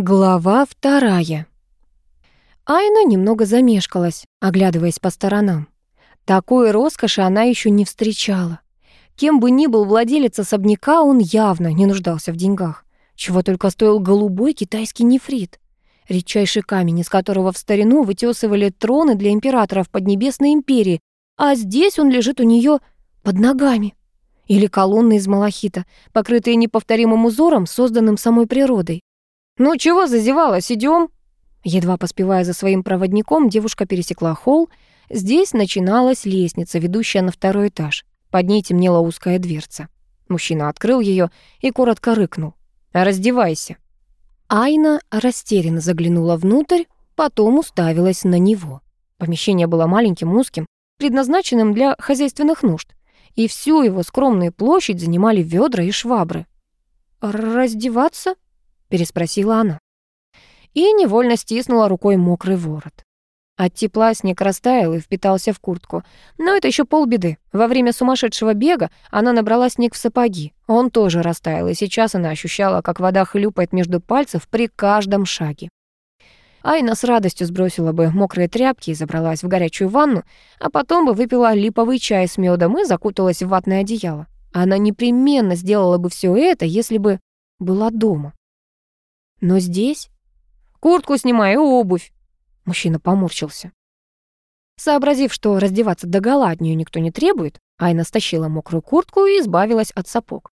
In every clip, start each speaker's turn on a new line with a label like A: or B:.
A: Глава вторая. Айна немного замешкалась, оглядываясь по сторонам. Такой роскоши она еще не встречала. Кем бы ни был владелец особняка, он явно не нуждался в деньгах. Чего только стоил голубой китайский нефрит. Редчайший камень, из которого в старину вытесывали троны для императоров Поднебесной империи, а здесь он лежит у нее под ногами. Или колонны из малахита, покрытые неповторимым узором, созданным самой природой. «Ну чего зазевалась, идем? Едва поспевая за своим проводником, девушка пересекла холл. Здесь начиналась лестница, ведущая на второй этаж. Под ней темнела узкая дверца. Мужчина открыл ее и коротко рыкнул. «Раздевайся». Айна растерянно заглянула внутрь, потом уставилась на него. Помещение было маленьким, узким, предназначенным для хозяйственных нужд, и всю его скромную площадь занимали ведра и швабры. «Раздеваться?» Переспросила она. И невольно стиснула рукой мокрый ворот. От тепла снег растаял и впитался в куртку. Но это еще полбеды. Во время сумасшедшего бега она набрала снег в сапоги. Он тоже растаял, и сейчас она ощущала, как вода хлюпает между пальцев при каждом шаге. Айна с радостью сбросила бы мокрые тряпки и забралась в горячую ванну, а потом бы выпила липовый чай с медом и закуталась в ватное одеяло. Она непременно сделала бы все это, если бы была дома. Но здесь... «Куртку снимай и обувь!» Мужчина поморщился. Сообразив, что раздеваться догола от нее никто не требует, Айна стащила мокрую куртку и избавилась от сапог.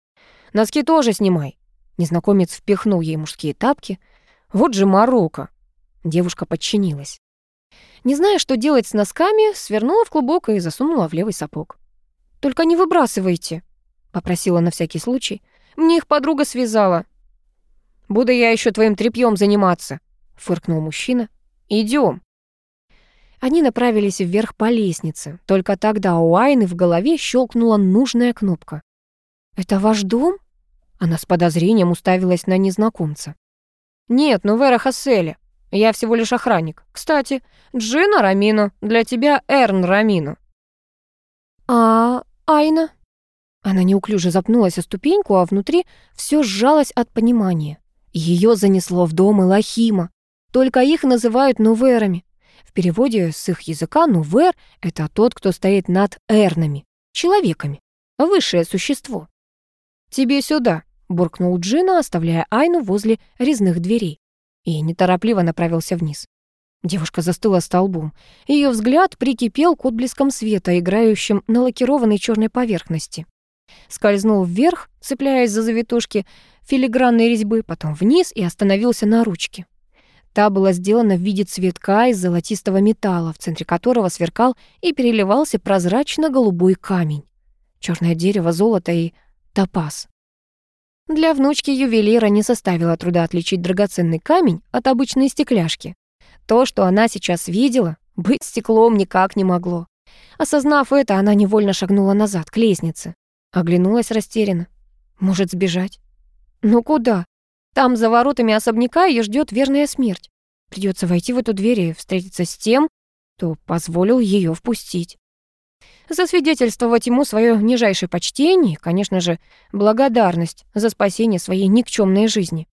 A: «Носки тоже снимай!» Незнакомец впихнул ей мужские тапки. «Вот же морока!» Девушка подчинилась. Не зная, что делать с носками, свернула в клубок и засунула в левый сапог. «Только не выбрасывайте», — попросила на всякий случай. «Мне их подруга связала. Буду я еще твоим тряпьем заниматься», — фыркнул мужчина. Идем. Они направились вверх по лестнице. Только тогда у Айны в голове щелкнула нужная кнопка. «Это ваш дом?» Она с подозрением уставилась на незнакомца. «Нет, ну Вера Хасселя. Я всего лишь охранник. Кстати, Джина Рамино, для тебя Эрн Рамино». «А Айна?» Она неуклюже запнулась о ступеньку, а внутри все сжалось от понимания. Ее занесло в дом Элохима. Только их называют нуверами. В переводе с их языка нувер — это тот, кто стоит над эрнами, человеками, высшее существо. «Тебе сюда», — буркнул Джина, оставляя Айну возле резных дверей, и неторопливо направился вниз. Девушка застыла столбом. Ее взгляд прикипел к отблескам света, играющим на лакированной черной поверхности. Скользнул вверх, цепляясь за завитушки филигранной резьбы, потом вниз и остановился на ручке. Та была сделана в виде цветка из золотистого металла, в центре которого сверкал и переливался прозрачно-голубой камень. Черное дерево, золото и топаз. Для внучки ювелира не составило труда отличить драгоценный камень от обычной стекляшки. То, что она сейчас видела, быть стеклом никак не могло. Осознав это, она невольно шагнула назад, к лестнице. Оглянулась растерянно. Может сбежать? Ну куда? Там за воротами особняка ее ждет верная смерть. Придется войти в эту дверь и встретиться с тем, кто позволил ее впустить. Засвидетельствовать ему свое нижайшее почтение, конечно же, благодарность за спасение своей никчемной жизни.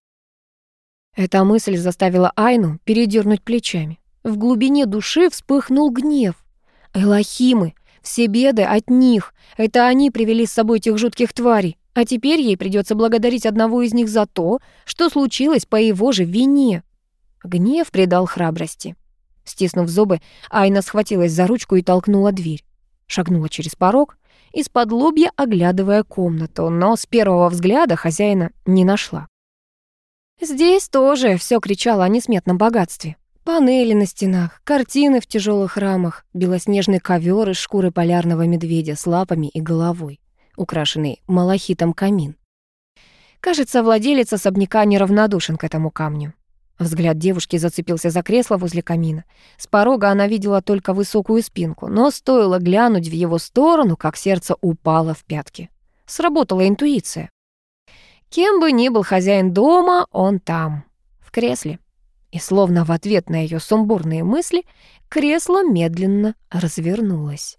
A: Эта мысль заставила Айну передернуть плечами. В глубине души вспыхнул гнев. Элохимы все беды от них. Это они привели с собой этих жутких тварей. А теперь ей придется благодарить одного из них за то, что случилось по его же вине. Гнев придал храбрости. Стиснув зубы, Айна схватилась за ручку и толкнула дверь. Шагнула через порог, из-под лобья оглядывая комнату, но с первого взгляда хозяина не нашла. Здесь тоже все кричало о несметном богатстве. Панели на стенах, картины в тяжелых рамах, белоснежный ковер из шкуры полярного медведя с лапами и головой, украшенный малахитом камин. Кажется, владелец особняка неравнодушен к этому камню. Взгляд девушки зацепился за кресло возле камина. С порога она видела только высокую спинку, но стоило глянуть в его сторону, как сердце упало в пятки. Сработала интуиция. Кем бы ни был хозяин дома, он там, в кресле. И словно в ответ на ее сумбурные мысли, кресло медленно развернулось.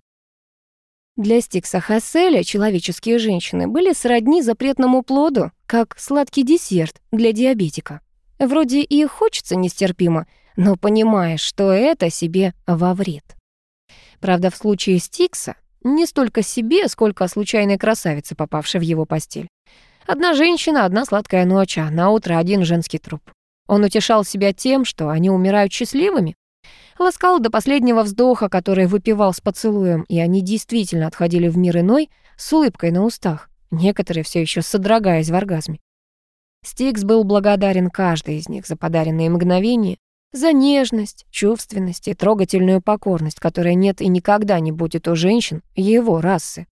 A: Для Стикса Хасселя человеческие женщины были сродни запретному плоду, как сладкий десерт для диабетика. Вроде и хочется нестерпимо, но понимаешь, что это себе во вред. Правда, в случае Стикса не столько себе, сколько случайной красавицы, попавшей в его постель. Одна женщина, одна сладкая ночь, а на утро один женский труп. Он утешал себя тем, что они умирают счастливыми. Ласкал до последнего вздоха, который выпивал с поцелуем, и они действительно отходили в мир иной с улыбкой на устах, некоторые все еще содрогаясь в оргазме. Стикс был благодарен каждой из них за подаренные мгновения, за нежность, чувственность и трогательную покорность, которой нет и никогда не будет у женщин его расы.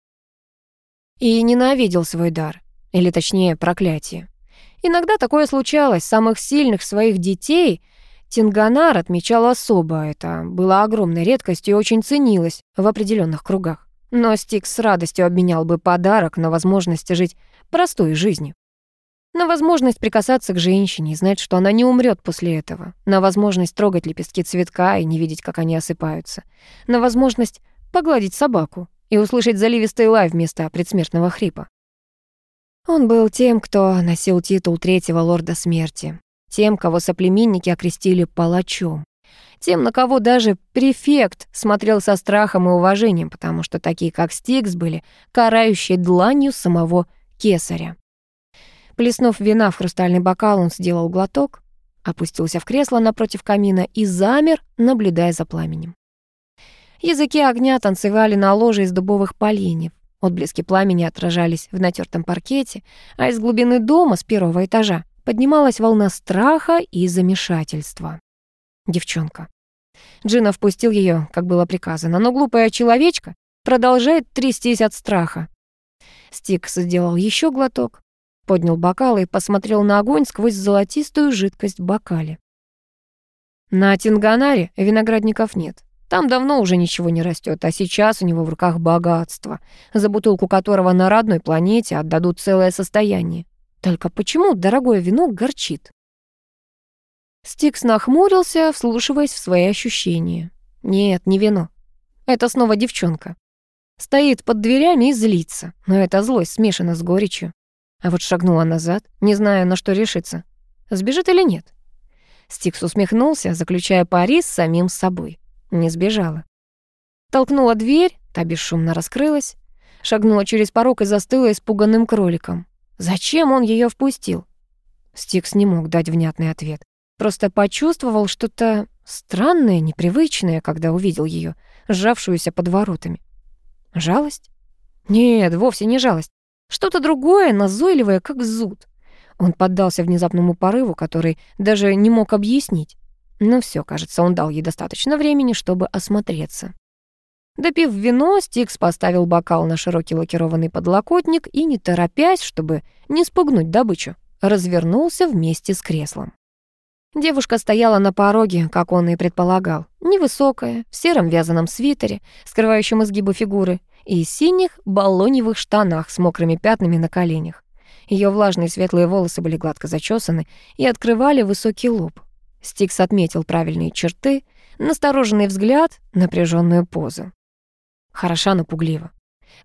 A: И ненавидел свой дар, или точнее проклятие. Иногда такое случалось, самых сильных своих детей Тинганар отмечал особо, это было огромной редкостью и очень ценилось в определенных кругах. Но Стикс с радостью обменял бы подарок на возможность жить простой жизнью. На возможность прикасаться к женщине и знать, что она не умрет после этого, на возможность трогать лепестки цветка и не видеть, как они осыпаются, на возможность погладить собаку и услышать заливистый лай вместо предсмертного хрипа. Он был тем, кто носил титул третьего лорда смерти, тем, кого соплеменники окрестили палачом, тем, на кого даже префект смотрел со страхом и уважением, потому что такие, как Стикс, были карающей дланью самого кесаря. Плеснув вина в хрустальный бокал, он сделал глоток, опустился в кресло напротив камина и замер, наблюдая за пламенем. Языки огня танцевали на ложе из дубовых поленьев. Отблески пламени отражались в натертом паркете, а из глубины дома с первого этажа поднималась волна страха и замешательства. Девчонка. Джина впустил ее, как было приказано, но глупая человечка продолжает трястись от страха. Стикс сделал еще глоток, поднял бокал и посмотрел на огонь сквозь золотистую жидкость в бокале. На Тинганаре виноградников нет. Там давно уже ничего не растет, а сейчас у него в руках богатство, за бутылку которого на родной планете отдадут целое состояние. Только почему дорогое вино горчит? Стикс нахмурился, вслушиваясь в свои ощущения. Нет, не вино. Это снова девчонка. Стоит под дверями и злится, но эта злость смешана с горечью. А вот шагнула назад, не зная, на что решиться. Сбежит или нет? Стикс усмехнулся, заключая пари с самим собой. Не сбежала. Толкнула дверь, та бесшумно раскрылась, шагнула через порог и застыла испуганным кроликом. Зачем он ее впустил? Стикс не мог дать внятный ответ. Просто почувствовал что-то странное, непривычное, когда увидел ее, сжавшуюся под воротами. Жалость? Нет, вовсе не жалость. Что-то другое, назойливое, как зуд. Он поддался внезапному порыву, который даже не мог объяснить. Но все, кажется, он дал ей достаточно времени, чтобы осмотреться. Допив вино, Стикс поставил бокал на широкий лакированный подлокотник и, не торопясь, чтобы не спугнуть добычу, развернулся вместе с креслом. Девушка стояла на пороге, как он и предполагал, невысокая, в сером вязаном свитере, скрывающем изгибы фигуры, и синих баллоневых штанах с мокрыми пятнами на коленях. Ее влажные светлые волосы были гладко зачесаны и открывали высокий лоб. Стикс отметил правильные черты, настороженный взгляд, напряженную позу. Хороша, но пуглива.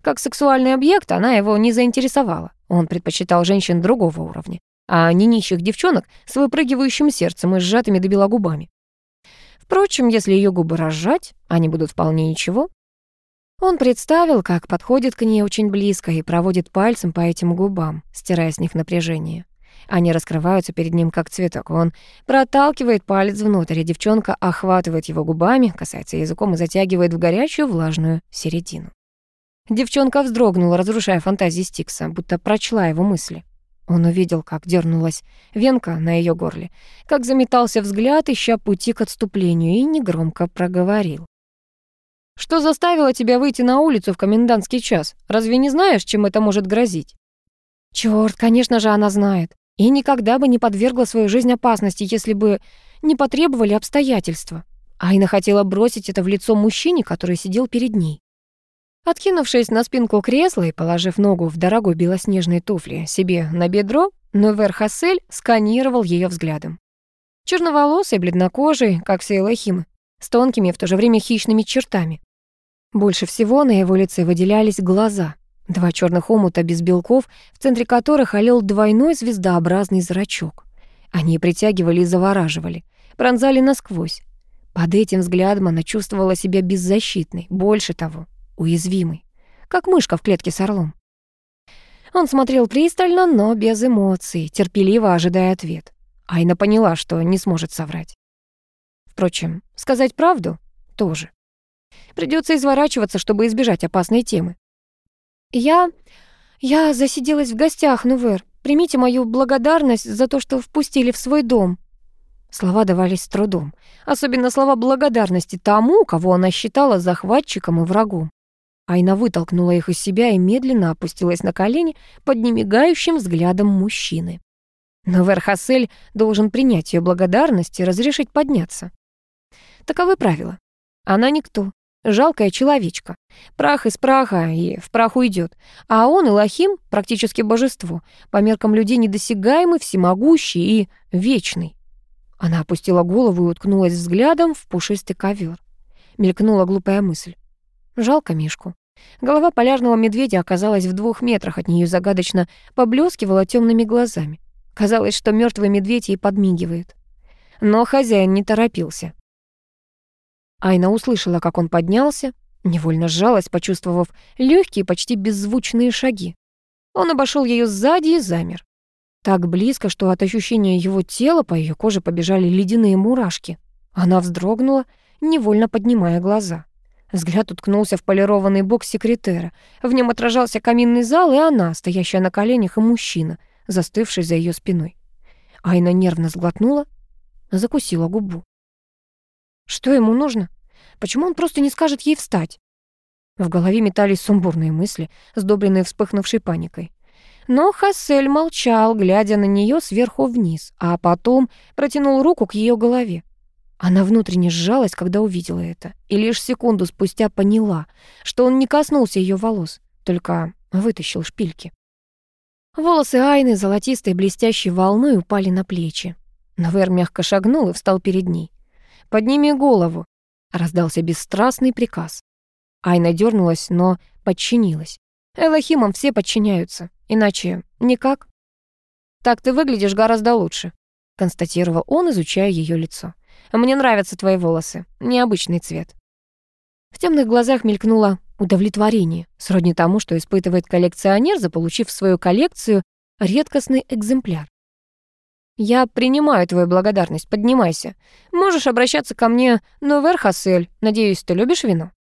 A: Как сексуальный объект она его не заинтересовала. Он предпочитал женщин другого уровня, а не нищих девчонок с выпрыгивающим сердцем и сжатыми до бела губами. Впрочем, если ее губы разжать, они будут вполне ничего, он представил, как подходит к ней очень близко и проводит пальцем по этим губам, стирая с них напряжение. Они раскрываются перед ним, как цветок. Он проталкивает палец внутрь, и девчонка охватывает его губами, касается языком и затягивает в горячую влажную середину. Девчонка вздрогнула, разрушая фантазии Стикса, будто прочла его мысли. Он увидел, как дернулась венка на ее горле, как заметался взгляд, ища пути к отступлению, и негромко проговорил. Что заставило тебя выйти на улицу в комендантский час? Разве не знаешь, чем это может грозить?» Чёрт, конечно же, она знает. И никогда бы не подвергла свою жизнь опасности, если бы не потребовали обстоятельства. Айна хотела бросить это в лицо мужчине, который сидел перед ней. Откинувшись на спинку кресла и положив ногу в дорогой белоснежной туфли себе на бедро, Новер Хассель сканировал ее взглядом. Черноволосый, бледнокожий, как все элохимы, с тонкими в то же время хищными чертами. Больше всего на его лице выделялись глаза, два черных омута без белков, в центре которых олел двойной звездообразный зрачок. Они притягивали и завораживали, пронзали насквозь. Под этим взглядом она чувствовала себя беззащитной, больше того, уязвимой, как мышка в клетке с орлом. Он смотрел пристально, но без эмоций, терпеливо ожидая ответ. Айна поняла, что не сможет соврать. Впрочем, сказать правду тоже. Придется изворачиваться, чтобы избежать опасной темы. «Я... я засиделась в гостях, Нувер. Примите мою благодарность за то, что впустили в свой дом». Слова давались с трудом, особенно слова благодарности тому, кого она считала захватчиком и врагом. Айна вытолкнула их из себя и медленно опустилась на колени под немигающим взглядом мужчины. Но Верхасель должен принять ее благодарность и разрешить подняться. Таковы правила. Она никто, жалкая человечка. Прах из праха и в прах уйдет. А он, Илохим, практически божество, по меркам людей недосягаемый, всемогущий и вечный. Она опустила голову и уткнулась взглядом в пушистый ковер. Мелькнула глупая мысль. Жалко Мишку. Голова полярного медведя оказалась в двух метрах от нее загадочно поблескивала темными глазами. Казалось, что мертвый медведь ей подмигивает. Но хозяин не торопился. Айна услышала, как он поднялся, невольно сжалась, почувствовав легкие, почти беззвучные шаги. Он обошел ее сзади и замер. Так близко, что от ощущения его тела по ее коже побежали ледяные мурашки. Она вздрогнула, невольно поднимая глаза. Взгляд уткнулся в полированный бок секретера. В нем отражался каминный зал и она, стоящая на коленях, и мужчина, застывший за ее спиной. Айна нервно сглотнула, закусила губу. Что ему нужно? Почему он просто не скажет ей встать? В голове метались сумбурные мысли, сдобренные вспыхнувшей паникой. Но Хассель молчал, глядя на нее сверху вниз, а потом протянул руку к ее голове. Она внутренне сжалась, когда увидела это, и лишь секунду спустя поняла, что он не коснулся ее волос, только вытащил шпильки. Волосы Айны золотистой блестящей волной упали на плечи. Навер мягко шагнул и встал перед ней. «Подними голову», — раздался бесстрастный приказ. Айна дернулась, но подчинилась. Элохимам все подчиняются, иначе никак. «Так ты выглядишь гораздо лучше», — констатировал он, изучая ее лицо. «Мне нравятся твои волосы, необычный цвет». В темных глазах мелькнуло удовлетворение, сродни тому, что испытывает коллекционер, заполучив в свою коллекцию редкостный экземпляр. «Я принимаю твою благодарность, поднимайся. Можешь обращаться ко мне, но Верхасель, надеюсь, ты любишь вино?»